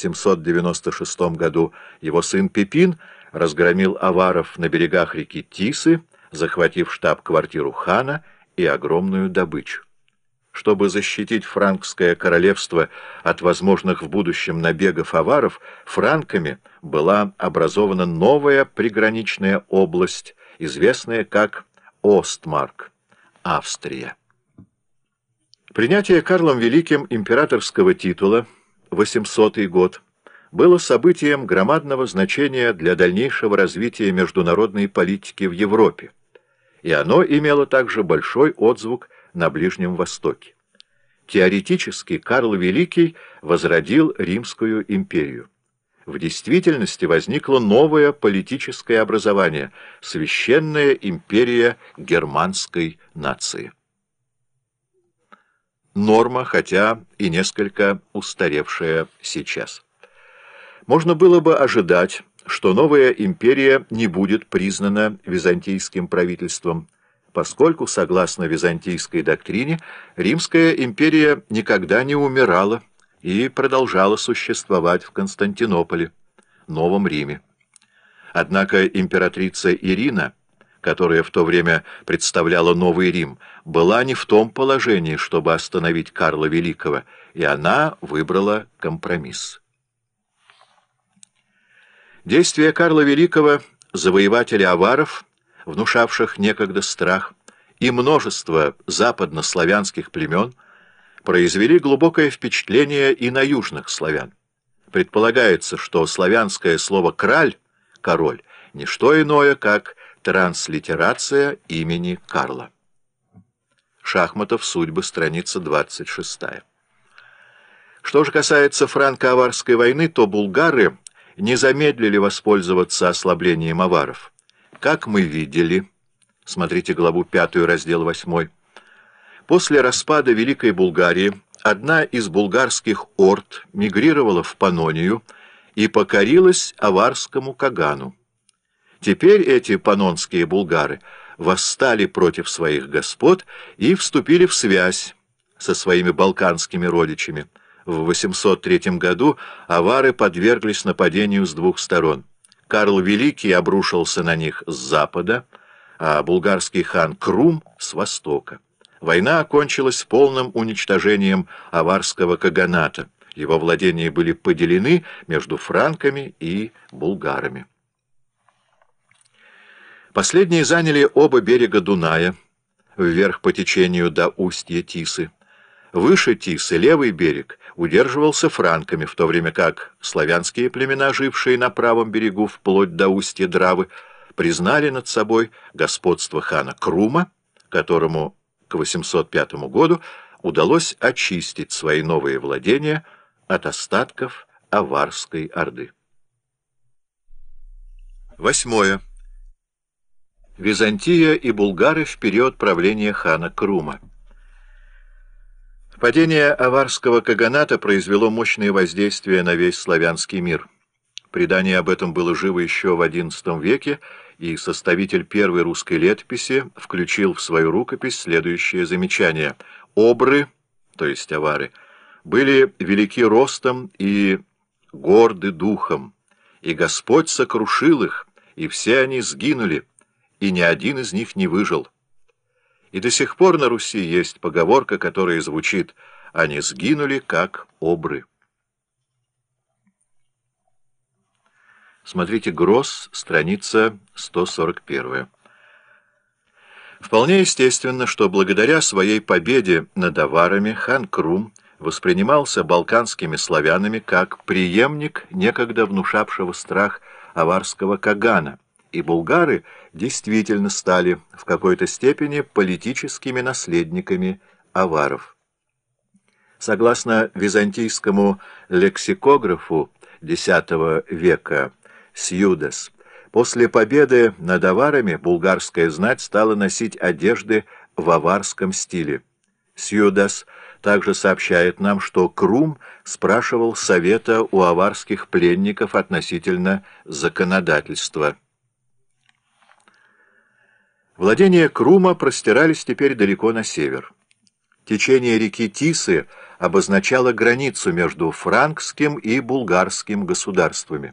796 году его сын Пипин разгромил аваров на берегах реки Тисы, захватив штаб-квартиру хана и огромную добычу. Чтобы защитить франкское королевство от возможных в будущем набегов аваров, франками была образована новая приграничная область, известная как Остмарк, Австрия. Принятие Карлом Великим императорского титула, 800 год, было событием громадного значения для дальнейшего развития международной политики в Европе, и оно имело также большой отзвук на Ближнем Востоке. Теоретически Карл Великий возродил Римскую империю. В действительности возникло новое политическое образование – Священная империя германской нации. Норма, хотя и несколько устаревшая сейчас. Можно было бы ожидать, что новая империя не будет признана византийским правительством, поскольку, согласно византийской доктрине, Римская империя никогда не умирала и продолжала существовать в Константинополе, Новом Риме. Однако императрица Ирина, которая в то время представляла Новый Рим, была не в том положении, чтобы остановить Карла Великого, и она выбрала компромисс. Действия Карла Великого, завоевателя аваров, внушавших некогда страх, и множество западнославянских племен произвели глубокое впечатление и на южных славян. Предполагается, что славянское слово «краль» — «король» — не что иное, как транслитерация имени Карла. Шахматов, судьбы, страница 26. Что же касается франко-аварской войны, то булгары не замедлили воспользоваться ослаблением аваров. Как мы видели, смотрите главу 5, раздел 8, после распада Великой Булгарии одна из булгарских орд мигрировала в Панонию и покорилась аварскому Кагану. Теперь эти панонские булгары восстали против своих господ и вступили в связь со своими балканскими родичами. В 803 году авары подверглись нападению с двух сторон. Карл Великий обрушился на них с запада, а булгарский хан Крум — с востока. Война окончилась полным уничтожением аварского каганата. Его владения были поделены между франками и булгарами. Последние заняли оба берега Дуная, вверх по течению до устья Тисы. Выше Тисы левый берег удерживался франками, в то время как славянские племена, жившие на правом берегу вплоть до устья Дравы, признали над собой господство хана Крума, которому к 805 году удалось очистить свои новые владения от остатков Аварской Орды. Восьмое. Византия и булгары в период правления хана Крума. Падение аварского каганата произвело мощное воздействие на весь славянский мир. Предание об этом было живо еще в XI веке, и составитель первой русской летописи включил в свою рукопись следующее замечание. «Обры, то есть авары, были велики ростом и горды духом, и Господь сокрушил их, и все они сгинули, и ни один из них не выжил». И до сих пор на Руси есть поговорка, которая звучит «они сгинули, как обры». Смотрите «Гросс», страница 141. Вполне естественно, что благодаря своей победе над аварами хан Крум воспринимался балканскими славянами как преемник некогда внушавшего страх аварского Кагана, и булгары действительно стали в какой-то степени политическими наследниками аваров. Согласно византийскому лексикографу X века Сьюдес. После победы над аварами булгарская знать стала носить одежды в аварском стиле. Сьюдес также сообщает нам, что Крум спрашивал совета у аварских пленников относительно законодательства. Владения Крума простирались теперь далеко на север. Течение реки Тисы обозначала границу между франкским и булгарским государствами.